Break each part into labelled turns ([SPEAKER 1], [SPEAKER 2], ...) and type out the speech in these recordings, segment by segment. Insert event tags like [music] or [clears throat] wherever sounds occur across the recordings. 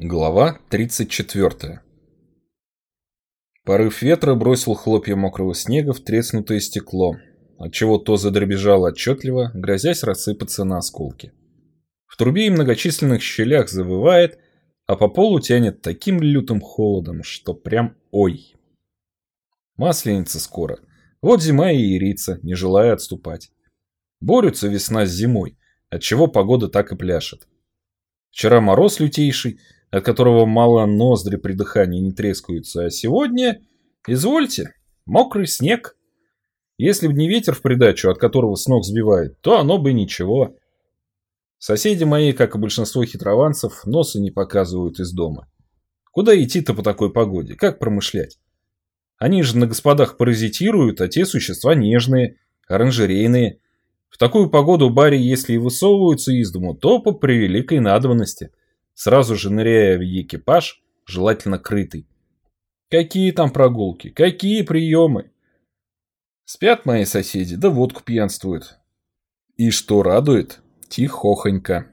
[SPEAKER 1] Глава 34 Порыв ветра бросил хлопья мокрого снега в треснутое стекло, отчего то задребежало отчетливо, грозясь рассыпаться на осколки. В трубе и многочисленных щелях завывает, а по полу тянет таким лютым холодом, что прям ой. Масленица скоро. Вот зима и ярица, не желая отступать. Борются весна с зимой, отчего погода так и пляшет. Вчера мороз лютейший, от которого мало ноздри при дыхании не трескаются, а сегодня, извольте, мокрый снег. Если бы не ветер в придачу, от которого с ног сбивает, то оно бы ничего. Соседи мои, как и большинство хитрованцев, носа не показывают из дома. Куда идти-то по такой погоде? Как промышлять? Они же на господах паразитируют, а те существа нежные, оранжерейные. В такую погоду бари, если и высовываются из дому, то по превеликой надобности – сразу же ныряя в экипаж, желательно крытый. Какие там прогулки, какие приемы? Спят мои соседи, да водку пьянствуют. И что радует, тихохонько.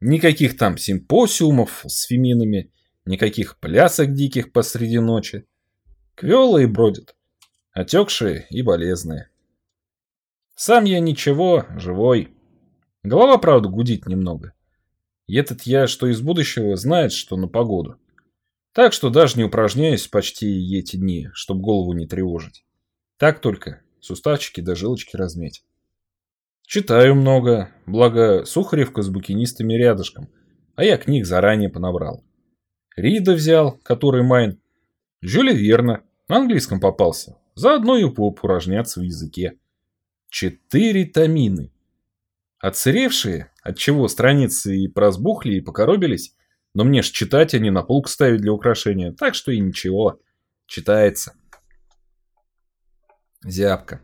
[SPEAKER 1] Никаких там симпосиумов с феминами, никаких плясок диких посреди ночи. Квелые бродят, отекшие и болезные. Сам я ничего, живой. Голова, правда, гудит немного. И этот я, что из будущего, знает, что на погоду. Так что даже не упражняюсь почти эти дни, чтобы голову не тревожить. Так только, суставчики до жилочки разметь. Читаю много, благо Сухаревка с букинистами рядышком, а я книг заранее понабрал. Рида взял, который Майн. Жюля Верна, на английском попался. Заодно и поупражняться в языке. Четыре томины. Отсыревшие, отчего страницы и прозбухли, и покоробились, но мне ж читать, а не на полку ставить для украшения, так что и ничего, читается. Зябко.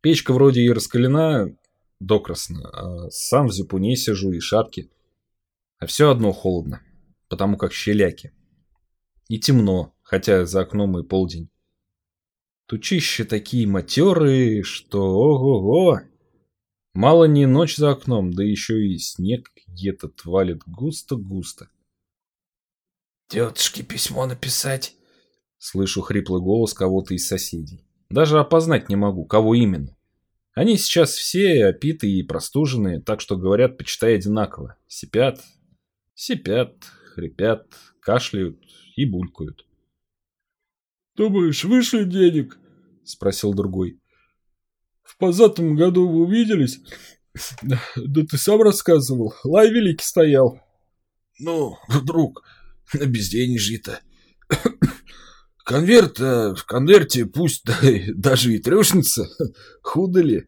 [SPEAKER 1] Печка вроде и раскалена докрасно, а сам в зипуне сижу и шапки. А все одно холодно, потому как щеляки. И темно, хотя за окном и полдень. Тучища такие матерые, что ого-го. Мало не ночь за окном, да еще и снег где-то валит густо-густо.
[SPEAKER 2] «Тетушке письмо написать?»
[SPEAKER 1] Слышу хриплый голос кого-то из соседей. Даже опознать не могу, кого именно. Они сейчас все опитые и простуженные, так что говорят, почитай одинаково. Сипят, сипят, хрипят, кашляют и булькают.
[SPEAKER 3] «Думаешь, вышлет денег?» — спросил другой. Позатом году вы увиделись? [laughs] Да, ты сам рассказывал. Лай великий стоял.
[SPEAKER 2] Ну, друг, на безденежье-то. [coughs] Конверт, а в конверте пусть да, [laughs] даже и трешница. [laughs] Худо ли?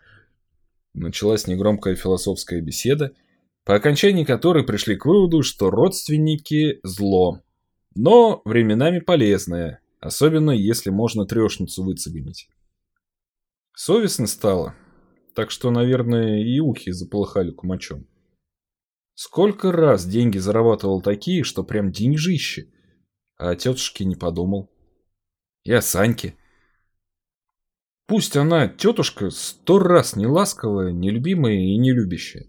[SPEAKER 1] Началась негромкая философская беседа, по окончании которой пришли к выводу, что родственники – зло, но временами полезное, особенно если можно трешницу выцегонить. Совестно стало, так что, наверное, и ухи заполыхали кумачом. Сколько раз деньги зарабатывал такие, что прям деньжище, а о тетушке не подумал. И о Саньке. Пусть она, тетушка, сто раз не ласковая, не любимая и не любящая,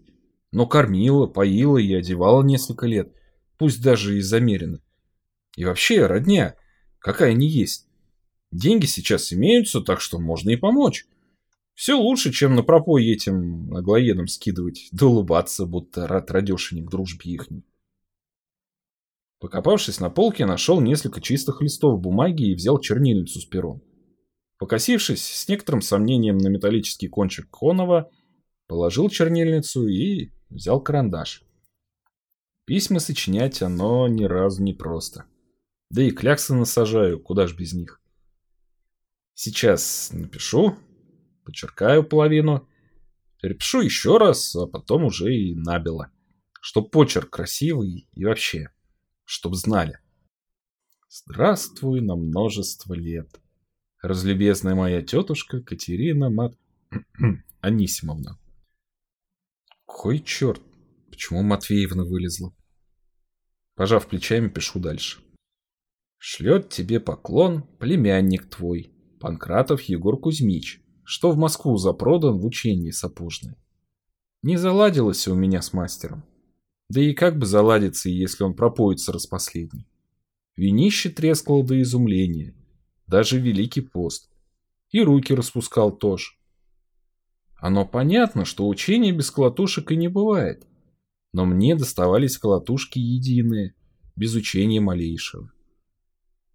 [SPEAKER 1] но кормила, поила и одевала несколько лет, пусть даже и замеренно. И вообще, родня, какая не есть. Деньги сейчас имеются, так что можно и помочь. Все лучше, чем на пропой этим наглоедам скидывать, да улыбаться, будто рад радешенек дружбе ихней. Покопавшись на полке, нашел несколько чистых листов бумаги и взял чернильницу с пером. Покосившись с некоторым сомнением на металлический кончик Конова, положил чернильницу и взял карандаш. Письма сочинять оно ни разу не просто. Да и кляксы насажаю, куда ж без них. Сейчас напишу, подчеркаю половину, перепишу еще раз, а потом уже и набело. Чтоб почерк красивый и вообще, чтоб знали. Здравствуй на множество лет. Разлюбезная моя тетушка Катерина Мат... [clears throat] Анисимовна. Кой черт, почему Матвеевна вылезла? Пожав плечами, пишу дальше. Шлет тебе поклон племянник твой, Панкратов Егор Кузьмич, что в Москву запродан в учении сапожное. Не заладилось у меня с мастером. Да и как бы заладиться, если он пропоится распоследний? Винище трескало до изумления. Даже Великий пост. И руки распускал тоже. Оно понятно, что учения без колотушек и не бывает. Но мне доставались колотушки единые, без учения малейшего.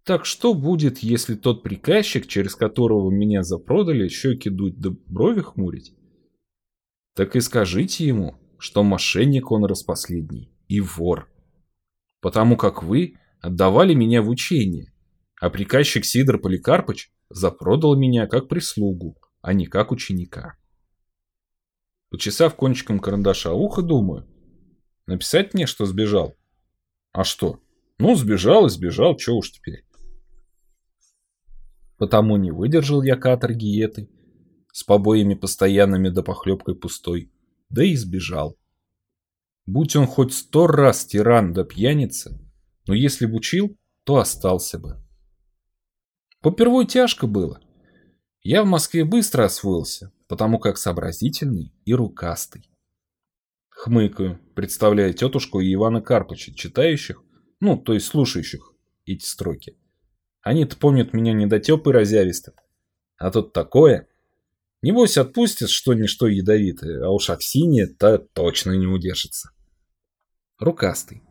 [SPEAKER 1] Так что будет, если тот приказчик, через которого меня запродали, щеки дуть да брови хмурить? Так и скажите ему, что мошенник он распоследний и вор. Потому как вы отдавали меня в учение, а приказчик Сидор Поликарпыч запродал меня как прислугу, а не как ученика. Почесав кончиком карандаша ухо, думаю, написать мне, что сбежал? А что? Ну, сбежал и сбежал, что уж теперь. Потому не выдержал я каторги этой, с побоями постоянными да похлебкой пустой, да и сбежал. Будь он хоть сто раз тиран да пьяница, но если б учил, то остался бы. Попервой тяжко было. Я в Москве быстро освоился, потому как сообразительный и рукастый. Хмыкаю, представляя тетушку и Ивана Карпыча, читающих, ну, то есть слушающих эти строки. Они-то помнят меня недотепой разявистым. А тут такое. Небось отпустят что-нибудь ядовитое, а уж Аксинья-то точно не удержится. Рукастый.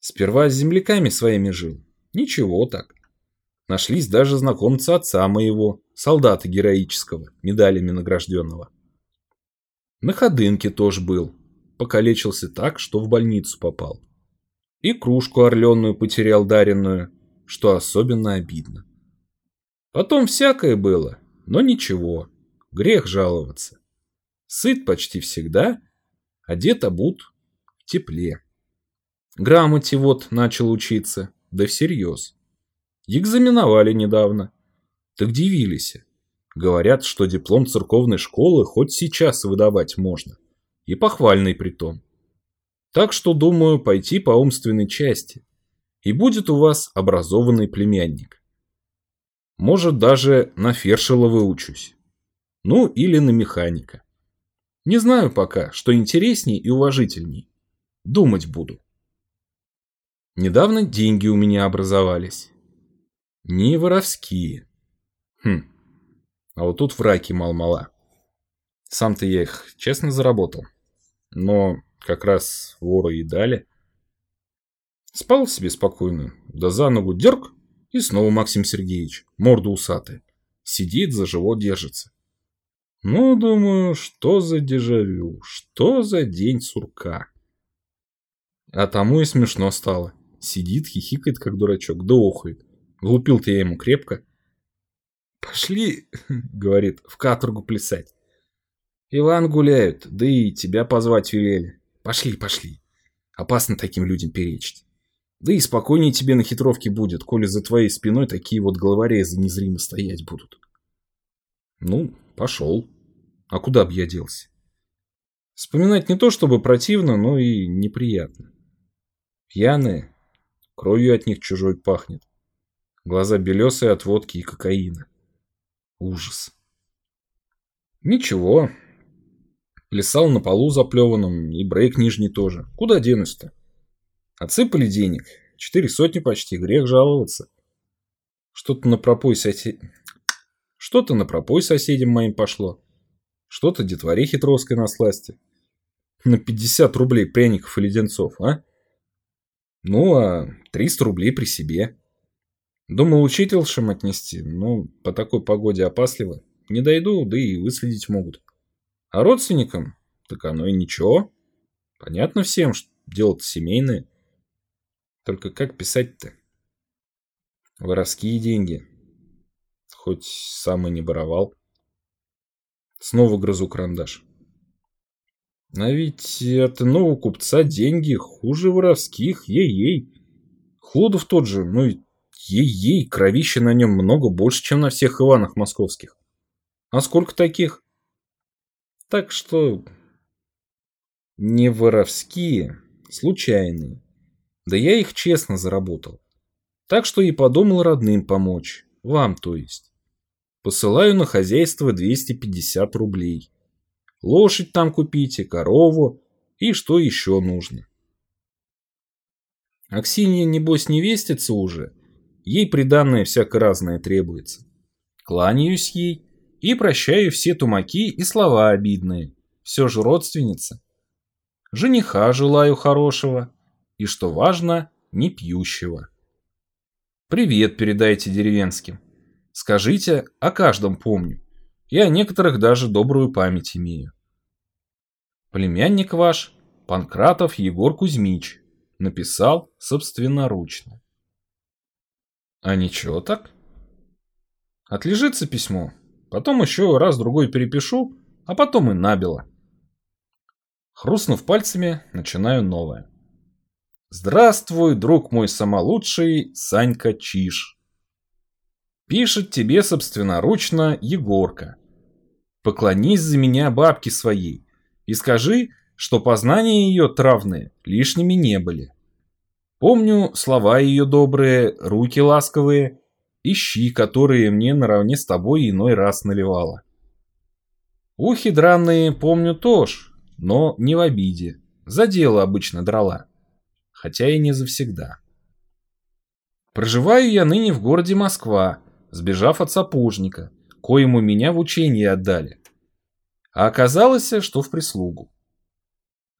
[SPEAKER 1] Сперва с земляками своими жил. Ничего так. Нашлись даже знакомцы отца моего, солдата героического, медалями награжденного. На ходынке тоже был. Покалечился так, что в больницу попал. И кружку орленную потерял даренную, что особенно обидно. Потом всякое было, но ничего, грех жаловаться. Сыт почти всегда, одет обут в тепле. Грамоте вот начал учиться, да всерьез. Экзаменовали недавно. Так дивились. Говорят, что диплом церковной школы хоть сейчас выдавать можно. И похвальный притом. Так что думаю пойти по умственной части и будет у вас образованный племянник. Может, даже на Фершела выучусь. Ну, или на механика. Не знаю пока, что интересней и уважительней. Думать буду. Недавно деньги у меня образовались. Не воровские. Хм. А вот тут враки мал-мала. Сам-то я их честно заработал. Но как раз вору и дали. Спал себе спокойно, да за ногу дерг, и снова Максим Сергеевич, морда усатая. Сидит, за живот держится. Ну, думаю, что за дежавю, что за день сурка. А тому и смешно стало. Сидит, хихикает, как дурачок, да охает. Глупил-то я ему крепко. «Пошли», [laughs] — говорит, — «в каторгу плясать». «Иван гуляют, да и тебя позвать велели. Пошли, пошли. Опасно таким людям перечить». Да и спокойнее тебе на хитровке будет, коли за твоей спиной такие вот головорезы незримо стоять будут. Ну, пошел. А куда б я делся? Вспоминать не то чтобы противно, но и неприятно. Пьяные, кровью от них чужой пахнет. Глаза белесые от водки и кокаина. Ужас. Ничего. Плясал на полу заплеванном, и брейк нижний тоже. Куда денусь-то? Отсыпали денег. Четыре сотни почти, грех жаловаться. Что-то на пропой сосед... Что-то на пропой соседям моим пошло. Что-то детворе хитровской на сласти. На 50 рублей пряников и леденцов, а? Ну, а 300 рублей при себе. Думал учительшим отнести, но по такой погоде опасливо. Не дойду, да и выследить могут. А родственникам? Так оно и ничего. Понятно всем, что дело-то семейное. Только как писать-то? Воровские деньги. Хоть сам и не воровал. Снова грызу карандаш. А ведь от иного купца деньги хуже воровских, ей-ей. Ходов тот же, ну и ей-ей, кровища на нем много больше, чем на всех Иванах московских. А сколько таких? Так что не воровские, случайные. Да я их честно заработал. Так что и подумал родным помочь. Вам, то есть. Посылаю на хозяйство 250 рублей. Лошадь там купите, корову и что еще нужно. Аксинья, небось, невестится уже. Ей приданное всяко разное требуется. Кланяюсь ей и прощаю все тумаки и слова обидные. Все же родственница. Жениха желаю хорошего и, что важно, не пьющего. Привет передайте деревенским. Скажите, о каждом помню. И о некоторых даже добрую память имею. Племянник ваш, Панкратов Егор Кузьмич, написал собственноручно. А ничего так? Отлежится письмо, потом еще раз-другой перепишу, а потом и набело. Хрустнув пальцами, начинаю новое. Здравствуй, друг мой самолучший, Санька Чиш. Пишет тебе собственноручно Егорка. Поклонись за меня бабке своей, и скажи, что познания ее травные лишними не были. Помню слова ее добрые, руки ласковые и щи, которые мне наравне с тобой иной раз наливала. Ухи драные помню тоже, но не в обиде. За дело обычно драла. Хотя и не завсегда. Проживаю я ныне в городе Москва, сбежав от сапожника, коему меня в учение отдали а оказалось, что в прислугу.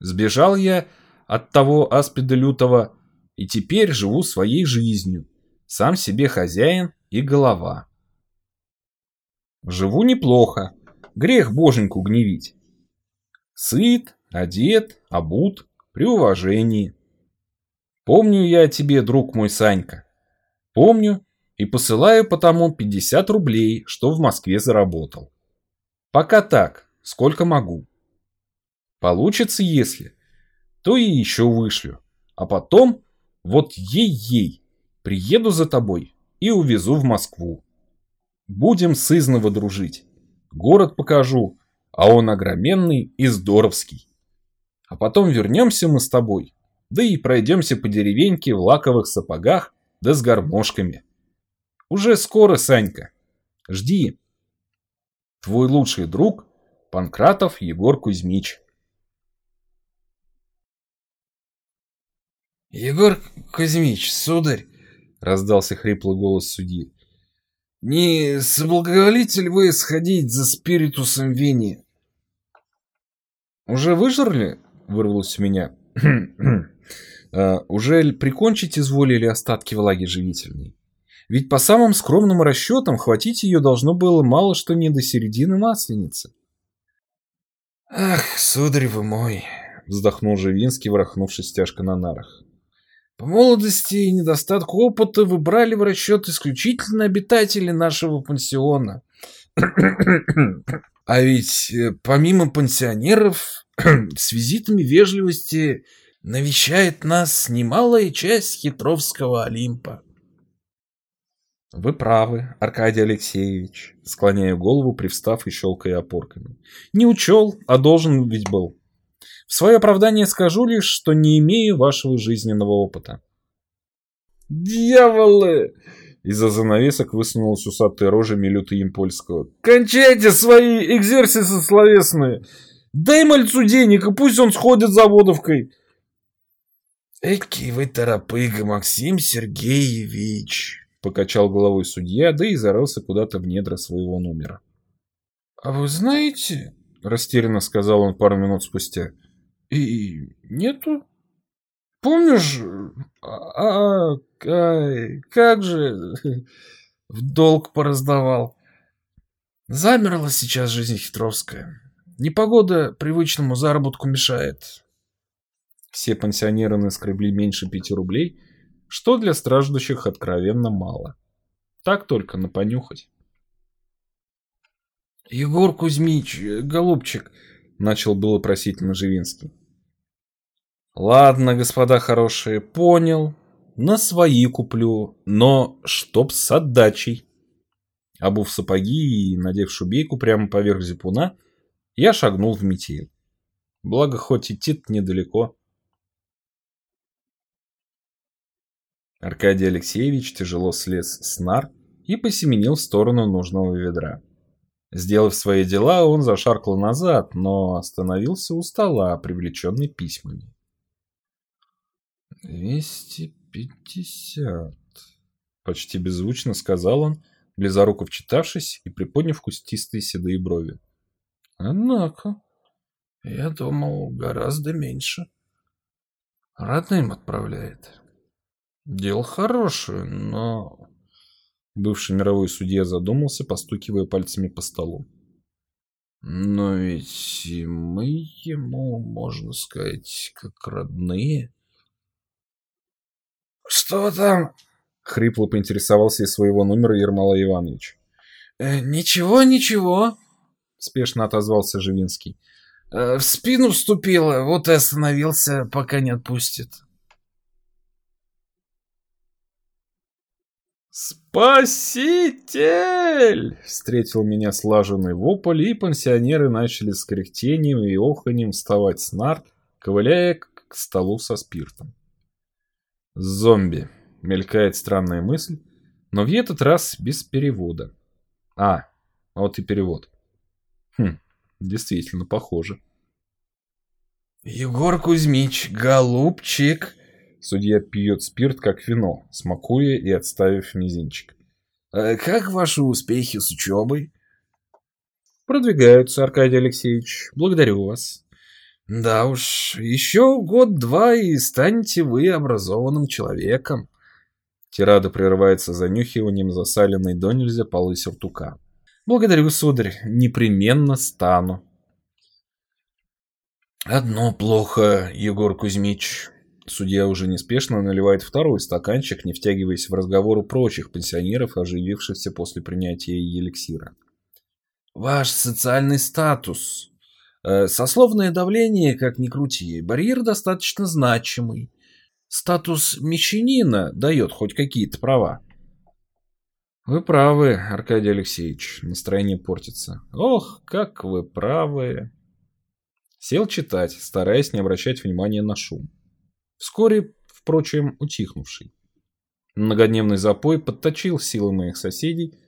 [SPEAKER 1] Сбежал я от того аспида лютого и теперь живу своей жизнью, сам себе хозяин и голова. Живу неплохо, грех боженьку гневить. Сыт, одет, обут, при уважении. Помню я о тебе, друг мой Санька. Помню и посылаю потому 50 рублей, что в Москве заработал. Пока так, сколько могу. Получится, если, то и еще вышлю. А потом, вот ей-ей, приеду за тобой и увезу в Москву. Будем сызново дружить. Город покажу, а он огроменный и здоровский. А потом вернемся мы с тобой, да и пройдемся по деревеньке в лаковых сапогах да с гармошками. Уже скоро, Санька. Жди. Твой лучший друг Панкратов Егор Кузьмич.
[SPEAKER 2] «Егор Кузьмич, сударь!» — раздался хриплый голос судьи. «Не соблаговолите ли вы сходить за спиритусом Вини?»
[SPEAKER 1] «Уже выжрали?» — вырвалось у меня. [clears throat] а, «Уже прикончить изволили остатки влаги живительной? Ведь по самым скромным расчетам хватить ее должно было мало что не до середины масленицы».
[SPEAKER 2] «Ах, сударь вы мой!» — вздохнул Живинский, ворохнувшись тяжко на нарах. «По молодости и недостатку опыта вы брали в расчет исключительно обитатели нашего пансиона. [clears throat] А ведь э, помимо пансионеров [clears throat] с визитами вежливости навещает нас немалая часть Хитровского Олимпа.
[SPEAKER 1] Вы правы, Аркадий Алексеевич, склоняя голову, привстав и щелкая опорками. Не учел, а должен ведь был. В свое оправдание скажу лишь, что не имею вашего жизненного опыта.
[SPEAKER 3] Дьяволы! Из-за занавесок высунулась усатая рожа Милюта Импольского. «Кончайте свои экзерсисы словесные! Дай мальцу денег, и пусть он сходит за водовкой!»
[SPEAKER 2] «Эки вы торопыга, Максим Сергеевич!»
[SPEAKER 1] Покачал головой судья, да и зарылся куда-то в недра своего номера.
[SPEAKER 3] «А вы знаете...» — растерянно сказал он пару минут спустя. «И нету? Помнишь... А, а, а как же... В долг пораздавал. Замерла сейчас жизнь хитровская. Непогода привычному заработку мешает».
[SPEAKER 1] Все пенсионеры наскребли меньше пяти рублей — что для страждущих откровенно мало. Так только на понюхать.
[SPEAKER 3] «Егор Кузьмич, голубчик», — начал было просительно Живинский.
[SPEAKER 1] «Ладно, господа хорошие, понял. На свои куплю, но чтоб с отдачей». Обув сапоги и надев шубейку прямо поверх зипуна, я шагнул в метель. Благо, хоть идти недалеко. Аркадий Алексеевич тяжело слез с нар и посеменил в сторону нужного ведра. Сделав свои дела, он зашаркал назад, но остановился у стола, привлеченный письмами. «Двести пятьдесят», — почти беззвучно сказал он, близоруко вчитавшись и приподняв кустистые седые брови. «Однако, я думал, гораздо меньше. Родным отправляет. Дело хорошее, но...» Бывший мировой судья задумался, постукивая пальцами по столу. «Но ведь мы ему, можно сказать, как родные». «Что там?» — хрипло поинтересовался из своего номера Ермолай Иванович.
[SPEAKER 2] «Э, «Ничего, ничего», —
[SPEAKER 1] спешно отозвался Живинский.
[SPEAKER 2] «Э, «В спину вступила, вот и остановился, пока не отпустит».
[SPEAKER 1] «Спаситель!» — встретил меня слаженный вопль, и пенсионеры начали с кряхтением и оханьем вставать с нарт, ковыляя к столу со спиртом. «Зомби!» — мелькает странная мысль, но в этот раз без перевода. А, вот и перевод. Хм, действительно похоже.
[SPEAKER 2] «Егор Кузьмич, голубчик!»
[SPEAKER 1] Судья пьет спирт, как вино, смакуя и отставив мизинчик.
[SPEAKER 2] «А «Как ваши успехи с учебой?»
[SPEAKER 1] «Продвигаются, Аркадий Алексеевич. Благодарю вас».
[SPEAKER 2] Да уж, еще год-два и станете вы образованным человеком.
[SPEAKER 1] Тирада прерывается занюхиванием засаленной до нельзя полы сюртука. Благодарю, сударь, непременно стану.
[SPEAKER 2] Одно плохо, Егор Кузьмич.
[SPEAKER 1] Судья уже неспешно наливает второй стаканчик, не втягиваясь в разговор у прочих пенсионеров, оживившихся после принятия эликсира.
[SPEAKER 2] Ваш социальный статус Э, сословное давление, как ни крути, барьер достаточно значимый. Статус мещанина дает хоть какие-то права.
[SPEAKER 1] Вы правы, Аркадий Алексеевич, настроение портится. Ох, как вы правы. Сел читать, стараясь не обращать внимания на шум. Вскоре, впрочем, утихнувший. Многодневный запой подточил силы моих соседей,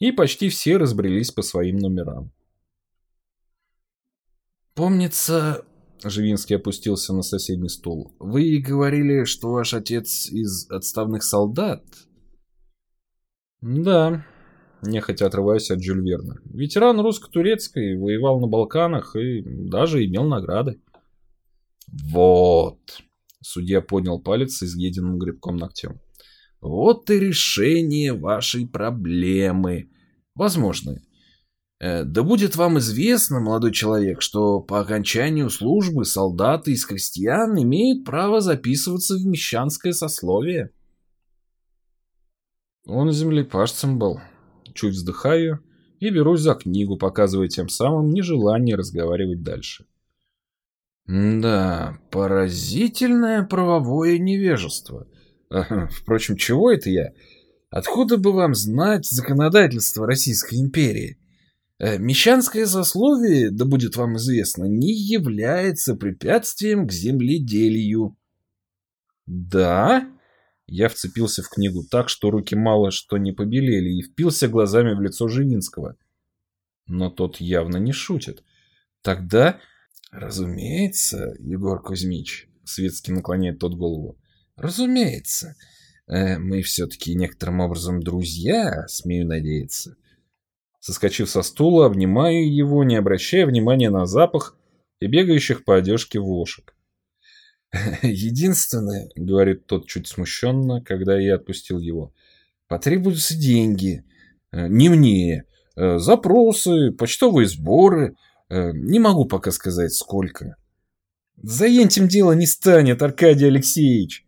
[SPEAKER 1] и почти все разбрелись по своим номерам.
[SPEAKER 2] «Помнится...» — Живинский опустился на соседний стул. «Вы говорили, что ваш отец из отставных солдат?»
[SPEAKER 1] «Да», — нехотя отрываясь от Жюль Верна. «Ветеран русско-турецкой, воевал на Балканах и даже имел награды».
[SPEAKER 2] «Вот!» — судья поднял палец с изъеденным грибком ногтем. «Вот и решение вашей проблемы. Возможно, Э, да будет вам известно, молодой человек, что по окончанию службы солдаты из крестьян имеют право записываться в мещанское сословие.
[SPEAKER 1] Он землепашцем был. Чуть вздыхаю и берусь за книгу, показывая тем самым нежелание разговаривать дальше.
[SPEAKER 2] Да, поразительное правовое невежество. Впрочем, чего это я? Откуда бы вам знать законодательство Российской империи? Э, мещанское сословие, да будет вам известно, не является препятствием к земледелию.
[SPEAKER 1] Да? Я вцепился в книгу так, что руки мало что не побелели, и впился глазами в лицо Живинского. Но тот явно не шутит. Тогда...
[SPEAKER 2] Разумеется, Егор Кузьмич, светски наклоняет тот голову. Разумеется. Э, мы все-таки некоторым образом друзья, смею надеяться.
[SPEAKER 1] Соскочив со стула, обнимаю его, не обращая внимания на запах и бегающих по одежке вошек. [laughs]
[SPEAKER 2] «Единственное, — говорит тот чуть смущенно, когда я отпустил его, — потребуются деньги. Э, не мне. Э, запросы, почтовые сборы. Э, не могу пока сказать, сколько».
[SPEAKER 1] «За этим дело не станет, Аркадий Алексеевич!»